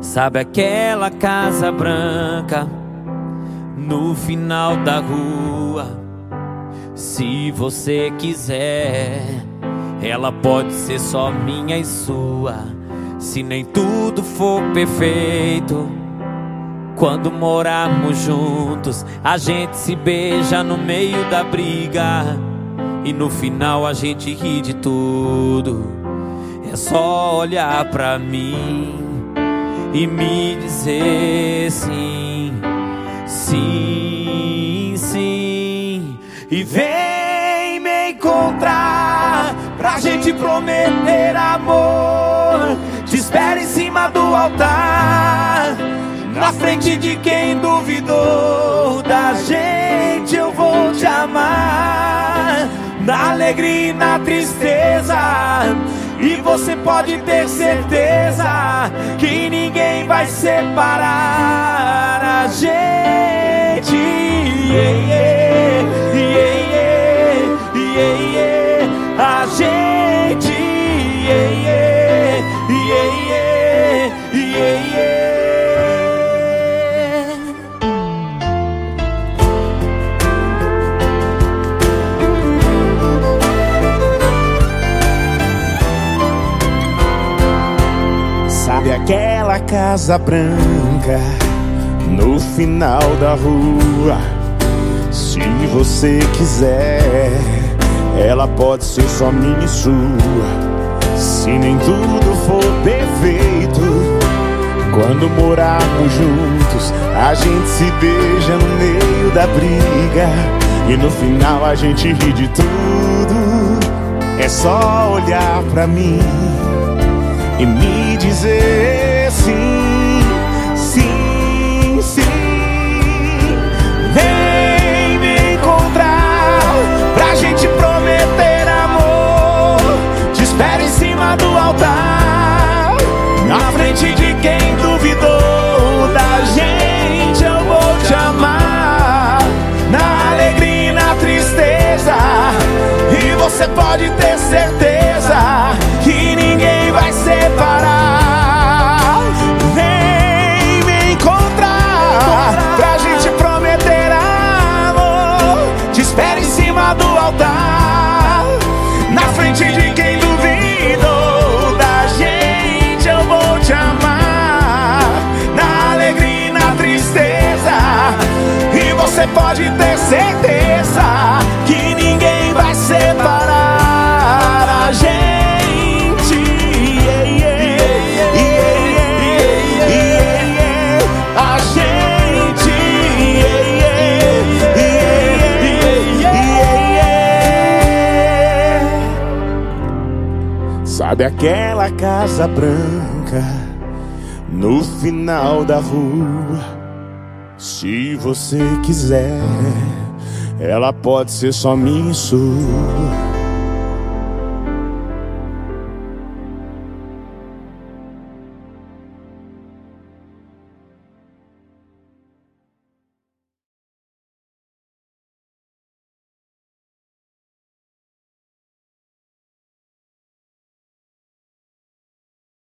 Sabe aquela casa branca no final da rua? Se você quiser, ela pode ser só minha e sua. Se nem tudo for perfeito, quando morarmos juntos, a gente se beija no meio da briga. E no final a gente ri de tudo. É só olhar pra mim e me dizer sim, sim, sim. E vem me encontrar pra gente prometer amor. Te espero em cima do altar, na frente de quem duvidou da gente. Eu vou te amar, na alegria e na tristeza. E você pode ter certeza que ninguém vai separar a gente. Yeah, yeah, Sabe aquela casa branca no final da rua? Se você quiser, ela pode ser só minha e sua. Se nem tudo for perfeito, quando morarmos juntos, a gente se beija no meio da briga. E no final a gente ri de tudo. É só olhar pra mim e me dizer sim, sim, sim. Vem me encontrar pra gente prometer amor. Te espero em cima do altar, na frente de quem duvidou da gente. Eu vou te amar, na alegria e na tristeza. E você pode ter certeza você pode ter certeza que ninguém vai separar a gente. A gente. Sabe aquela casa branca no final da rua? Se você quiser, ela pode ser só minha e sua.